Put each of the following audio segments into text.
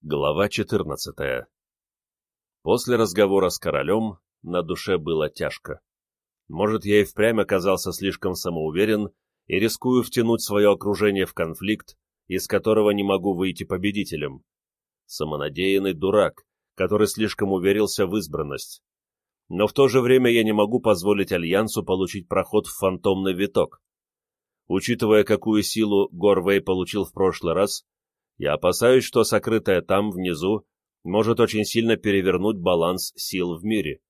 Глава 14 После разговора с королем на душе было тяжко. Может, я и впрямь оказался слишком самоуверен и рискую втянуть свое окружение в конфликт, из которого не могу выйти победителем. Самонадеянный дурак, который слишком уверился в избранность. Но в то же время я не могу позволить Альянсу получить проход в фантомный виток. Учитывая, какую силу Горвей получил в прошлый раз, я опасаюсь, что сокрытое там, внизу, может очень сильно перевернуть баланс сил в мире.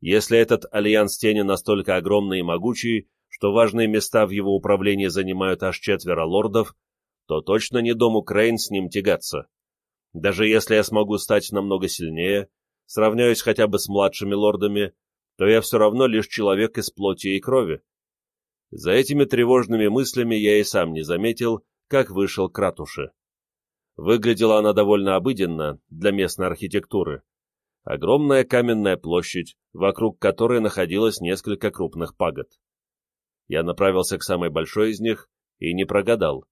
Если этот альянс тени настолько огромный и могучий, что важные места в его управлении занимают аж четверо лордов, то точно не дому Крейн с ним тягаться. Даже если я смогу стать намного сильнее, сравняюсь хотя бы с младшими лордами, то я все равно лишь человек из плоти и крови. За этими тревожными мыслями я и сам не заметил, как вышел к ратуше. Выглядела она довольно обыденно для местной архитектуры. Огромная каменная площадь, вокруг которой находилось несколько крупных пагод. Я направился к самой большой из них и не прогадал.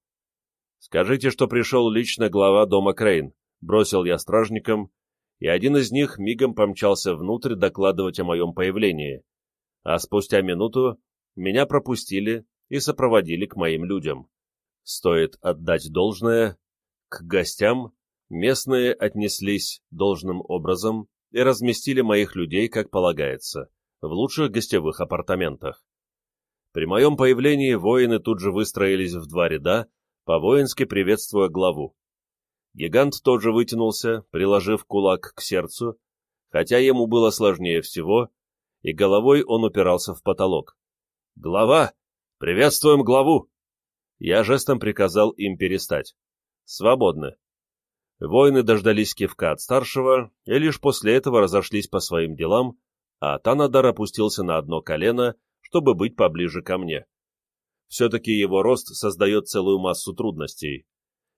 «Скажите, что пришел лично глава дома Крейн», — бросил я стражникам, и один из них мигом помчался внутрь докладывать о моем появлении, а спустя минуту меня пропустили и сопроводили к моим людям. Стоит отдать должное, к гостям местные отнеслись должным образом и разместили моих людей, как полагается, в лучших гостевых апартаментах. При моем появлении воины тут же выстроились в два ряда, по-воински приветствуя главу. Гигант тоже вытянулся, приложив кулак к сердцу, хотя ему было сложнее всего, и головой он упирался в потолок. «Глава! Приветствуем главу!» Я жестом приказал им перестать. Свободны. Воины дождались кивка от старшего и лишь после этого разошлись по своим делам, а Танадар опустился на одно колено, чтобы быть поближе ко мне. Все-таки его рост создает целую массу трудностей,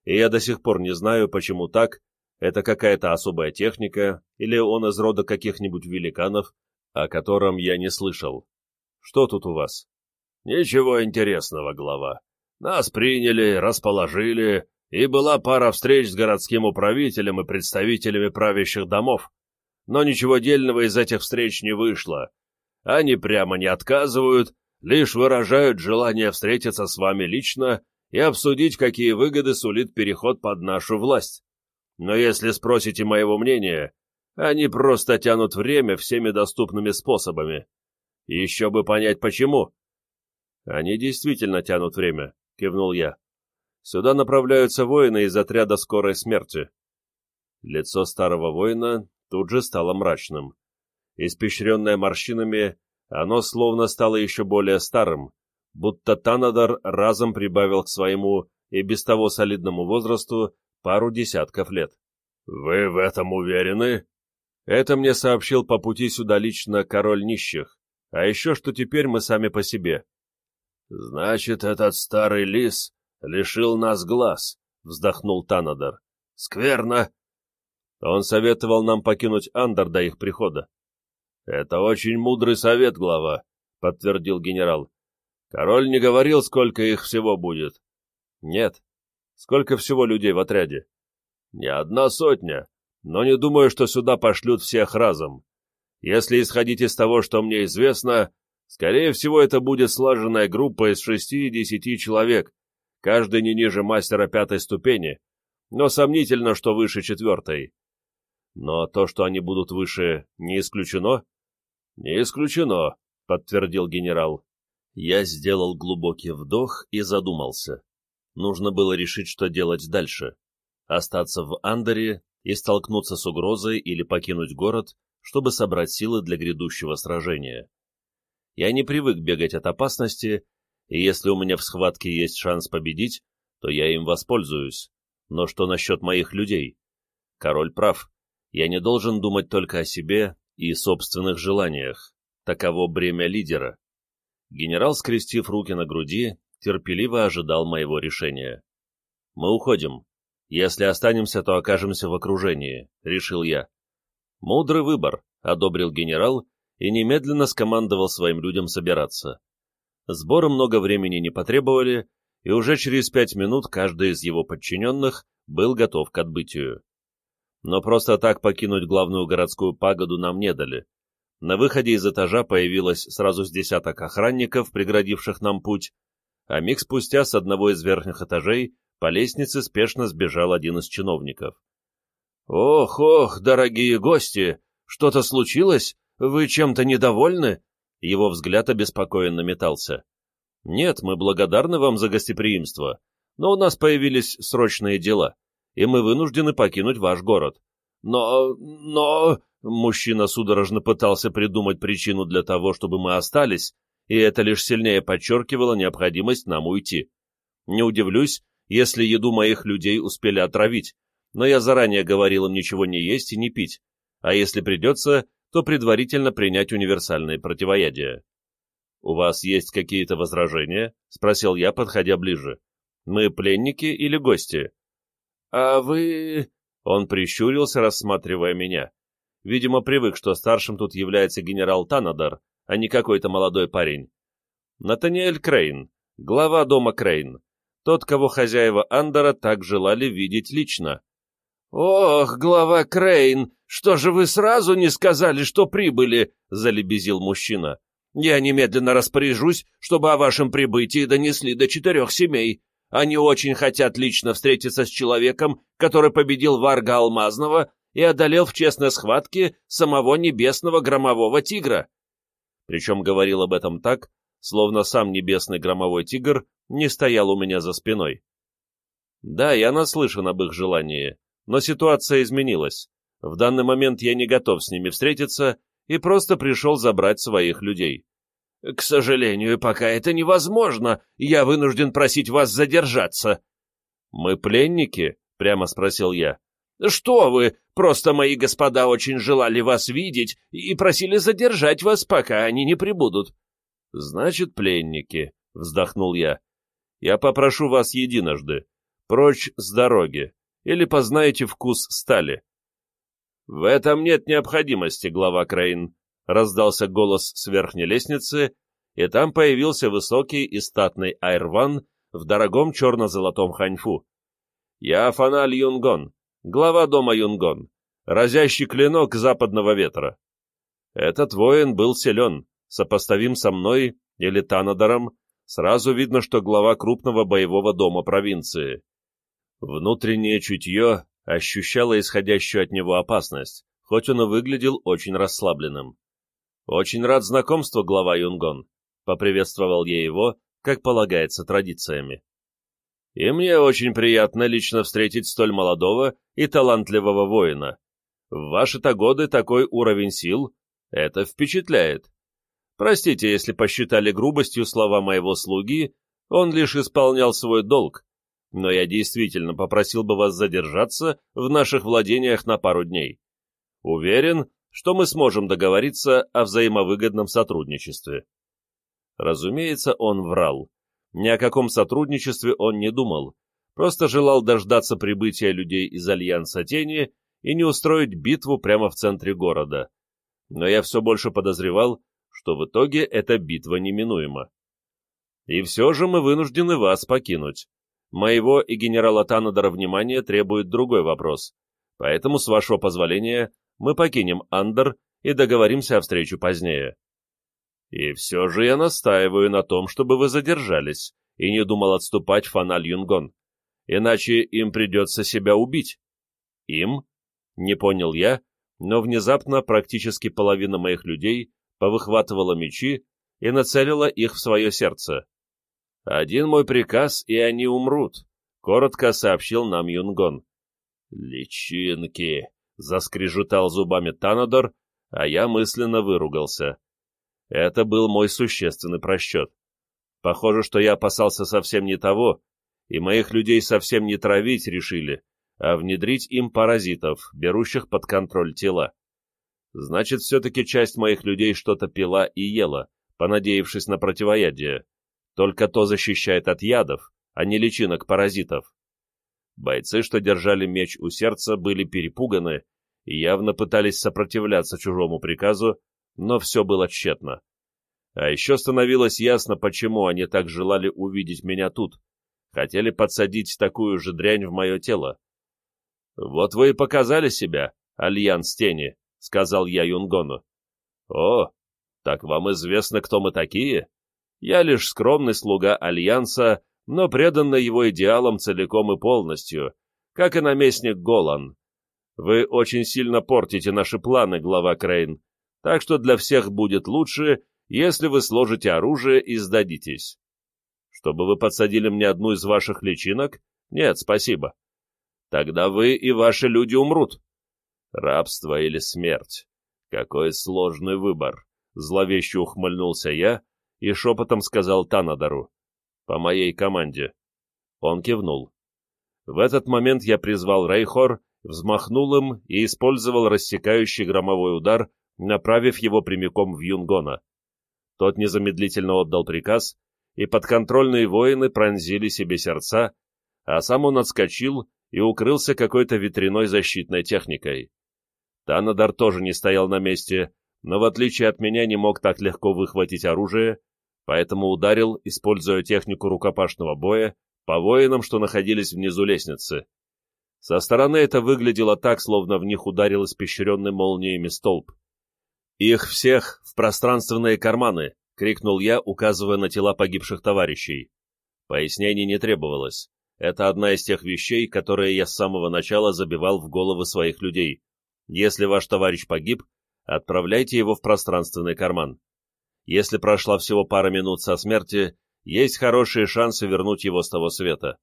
и я до сих пор не знаю, почему так, это какая-то особая техника, или он из рода каких-нибудь великанов, о котором я не слышал. Что тут у вас? Ничего интересного, глава. Нас приняли, расположили, и была пара встреч с городским управителем и представителями правящих домов. Но ничего дельного из этих встреч не вышло. Они прямо не отказывают, лишь выражают желание встретиться с вами лично и обсудить, какие выгоды сулит переход под нашу власть. Но если спросите моего мнения, они просто тянут время всеми доступными способами. Еще бы понять, почему. Они действительно тянут время, кивнул я. Сюда направляются воины из отряда скорой смерти. Лицо старого воина тут же стало мрачным. Испещренное морщинами, оно словно стало еще более старым, будто Танадар разом прибавил к своему и без того солидному возрасту пару десятков лет. «Вы в этом уверены?» Это мне сообщил по пути сюда лично король нищих, а еще что теперь мы сами по себе. «Значит, этот старый лис лишил нас глаз», — вздохнул Танадар. «Скверно!» Он советовал нам покинуть Андер до их прихода. «Это очень мудрый совет, глава», — подтвердил генерал. «Король не говорил, сколько их всего будет». «Нет. Сколько всего людей в отряде?» «Не одна сотня, но не думаю, что сюда пошлют всех разом. Если исходить из того, что мне известно, скорее всего, это будет слаженная группа из шести-десяти человек, каждый не ниже мастера пятой ступени, но сомнительно, что выше четвертой. Но то, что они будут выше, не исключено? Не исключено, подтвердил генерал. Я сделал глубокий вдох и задумался. Нужно было решить, что делать дальше. Остаться в Андере и столкнуться с угрозой или покинуть город, чтобы собрать силы для грядущего сражения. Я не привык бегать от опасности и если у меня в схватке есть шанс победить, то я им воспользуюсь. Но что насчет моих людей? Король прав. Я не должен думать только о себе и собственных желаниях. Таково бремя лидера. Генерал, скрестив руки на груди, терпеливо ожидал моего решения. «Мы уходим. Если останемся, то окажемся в окружении», — решил я. «Мудрый выбор», — одобрил генерал и немедленно скомандовал своим людям собираться. Сборы много времени не потребовали, и уже через пять минут каждый из его подчиненных был готов к отбытию. Но просто так покинуть главную городскую пагоду нам не дали. На выходе из этажа появилось сразу с десяток охранников, преградивших нам путь, а миг спустя с одного из верхних этажей по лестнице спешно сбежал один из чиновников. «Ох, ох, дорогие гости! Что-то случилось? Вы чем-то недовольны?» Его взгляд обеспокоенно метался. «Нет, мы благодарны вам за гостеприимство, но у нас появились срочные дела, и мы вынуждены покинуть ваш город. Но... но...» Мужчина судорожно пытался придумать причину для того, чтобы мы остались, и это лишь сильнее подчеркивало необходимость нам уйти. Не удивлюсь, если еду моих людей успели отравить, но я заранее говорил им ничего не есть и не пить, а если придется, то предварительно принять универсальные противоядия. «У вас есть какие-то возражения?» — спросил я, подходя ближе. «Мы пленники или гости?» «А вы...» — он прищурился, рассматривая меня. Видимо, привык, что старшим тут является генерал Танадар, а не какой-то молодой парень. Натаниэль Крейн, глава дома Крейн, тот, кого хозяева Андора так желали видеть лично. «Ох, глава Крейн, что же вы сразу не сказали, что прибыли?» — залебезил мужчина. Я немедленно распоряжусь, чтобы о вашем прибытии донесли до четырех семей. Они очень хотят лично встретиться с человеком, который победил Варга Алмазного и одолел в честной схватке самого небесного громового тигра. Причем говорил об этом так, словно сам небесный громовой тигр не стоял у меня за спиной. Да, я наслышан об их желании, но ситуация изменилась. В данный момент я не готов с ними встретиться и просто пришел забрать своих людей. «К сожалению, пока это невозможно, я вынужден просить вас задержаться». «Мы пленники?» — прямо спросил я. «Что вы, просто мои господа очень желали вас видеть и просили задержать вас, пока они не прибудут». «Значит, пленники», — вздохнул я. «Я попрошу вас единожды. Прочь с дороги, или познаете вкус стали. «В этом нет необходимости, глава Крейн», — раздался голос с верхней лестницы, и там появился высокий и статный Айрван в дорогом черно-золотом ханьфу. «Я Фаналь Юнгон, глава дома Юнгон, разящий клинок западного ветра. Этот воин был силен, сопоставим со мной или Танадором, сразу видно, что глава крупного боевого дома провинции. Внутреннее чутье ощущала исходящую от него опасность, хоть он и выглядел очень расслабленным. «Очень рад знакомству, глава Юнгон», — поприветствовал я его, как полагается традициями. «И мне очень приятно лично встретить столь молодого и талантливого воина. В ваши-то годы такой уровень сил — это впечатляет. Простите, если посчитали грубостью слова моего слуги, он лишь исполнял свой долг, но я действительно попросил бы вас задержаться в наших владениях на пару дней. Уверен, что мы сможем договориться о взаимовыгодном сотрудничестве. Разумеется, он врал. Ни о каком сотрудничестве он не думал, просто желал дождаться прибытия людей из Альянса Тени и не устроить битву прямо в центре города. Но я все больше подозревал, что в итоге эта битва неминуема. И все же мы вынуждены вас покинуть. Моего и генерала Танадора внимания требует другой вопрос, поэтому, с вашего позволения, мы покинем Андер и договоримся о встрече позднее. И все же я настаиваю на том, чтобы вы задержались и не думал отступать Фаналь Юнгон, иначе им придется себя убить. Им? Не понял я, но внезапно практически половина моих людей повыхватывала мечи и нацелила их в свое сердце. «Один мой приказ, и они умрут», — коротко сообщил нам Юнгон. «Личинки!» — заскрежетал зубами Танадор, а я мысленно выругался. Это был мой существенный просчет. Похоже, что я опасался совсем не того, и моих людей совсем не травить решили, а внедрить им паразитов, берущих под контроль тела. Значит, все-таки часть моих людей что-то пила и ела, понадеявшись на противоядие. Только то защищает от ядов, а не личинок паразитов. Бойцы, что держали меч у сердца, были перепуганы и явно пытались сопротивляться чужому приказу, но все было тщетно. А еще становилось ясно, почему они так желали увидеть меня тут, хотели подсадить такую же дрянь в мое тело. «Вот вы и показали себя, Альянс Тени», — сказал я Юнгону. «О, так вам известно, кто мы такие? Я лишь скромный слуга Альянса, но преданный его идеалам целиком и полностью, как и наместник Голан. Вы очень сильно портите наши планы, глава Крейн, так что для всех будет лучше, если вы сложите оружие и сдадитесь. Чтобы вы подсадили мне одну из ваших личинок? Нет, спасибо. Тогда вы и ваши люди умрут. Рабство или смерть? Какой сложный выбор. Зловеще ухмыльнулся я и шепотом сказал Танадору. По моей команде. Он кивнул. В этот момент я призвал Рейхор, взмахнул им и использовал рассекающий громовой удар, направив его прямиком в Юнгона. Тот незамедлительно отдал приказ, и подконтрольные воины пронзили себе сердца, а сам он отскочил и укрылся какой-то ветряной защитной техникой. Танадар тоже не стоял на месте, но в отличие от меня не мог так легко выхватить оружие, поэтому ударил, используя технику рукопашного боя, по воинам, что находились внизу лестницы. Со стороны это выглядело так, словно в них ударил испещренный молниями столб. «Их всех в пространственные карманы!» — крикнул я, указывая на тела погибших товарищей. Пояснений не требовалось. Это одна из тех вещей, которые я с самого начала забивал в головы своих людей. Если ваш товарищ погиб, отправляйте его в пространственный карман. Если прошла всего пара минут со смерти, есть хорошие шансы вернуть его с того света.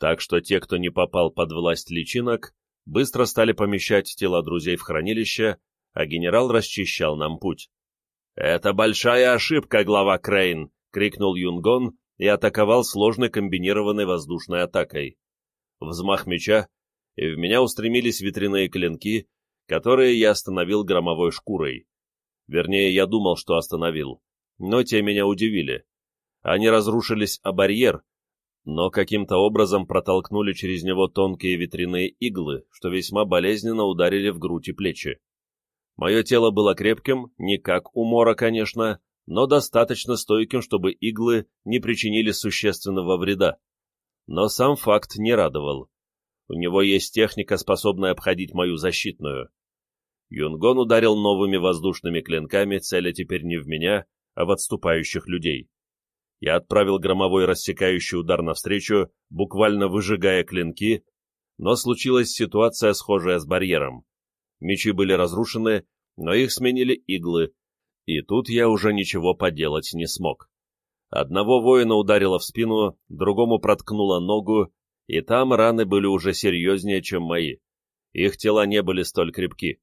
Так что те, кто не попал под власть личинок, быстро стали помещать тела друзей в хранилище, а генерал расчищал нам путь. «Это большая ошибка, глава Крейн!» — крикнул Юнгон и атаковал сложной комбинированной воздушной атакой. Взмах меча, и в меня устремились ветряные клинки, которые я остановил громовой шкурой. Вернее, я думал, что остановил, но те меня удивили. Они разрушились о барьер, но каким-то образом протолкнули через него тонкие ветряные иглы, что весьма болезненно ударили в грудь и плечи. Мое тело было крепким, не как у Мора, конечно, но достаточно стойким, чтобы иглы не причинили существенного вреда. Но сам факт не радовал. У него есть техника, способная обходить мою защитную. Юнгон ударил новыми воздушными клинками, целя теперь не в меня, а в отступающих людей. Я отправил громовой рассекающий удар навстречу, буквально выжигая клинки, но случилась ситуация, схожая с барьером. Мечи были разрушены, но их сменили иглы, и тут я уже ничего поделать не смог. Одного воина ударило в спину, другому проткнуло ногу, и там раны были уже серьезнее, чем мои. Их тела не были столь крепки.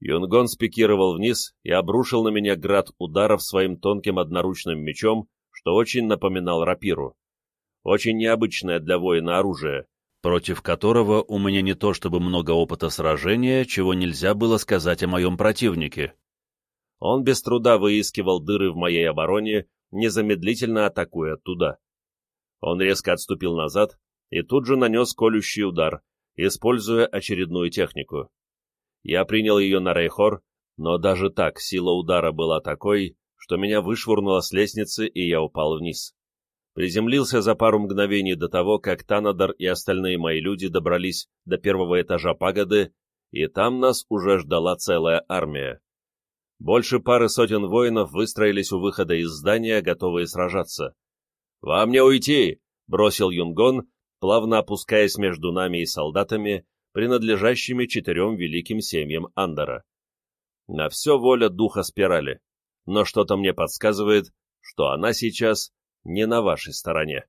Юнгон спикировал вниз и обрушил на меня град ударов своим тонким одноручным мечом, что очень напоминал рапиру. Очень необычное для воина оружие, против которого у меня не то чтобы много опыта сражения, чего нельзя было сказать о моем противнике. Он без труда выискивал дыры в моей обороне, незамедлительно атакуя туда. Он резко отступил назад и тут же нанес колющий удар, используя очередную технику. Я принял ее на Рейхор, но даже так сила удара была такой, что меня вышвырнуло с лестницы, и я упал вниз. Приземлился за пару мгновений до того, как Танадар и остальные мои люди добрались до первого этажа пагоды, и там нас уже ждала целая армия. Больше пары сотен воинов выстроились у выхода из здания, готовые сражаться. «Вам не уйти!» — бросил Юнгон, плавно опускаясь между нами и солдатами, принадлежащими четырем великим семьям Андора. На все воля духа спирали, но что-то мне подсказывает, что она сейчас не на вашей стороне.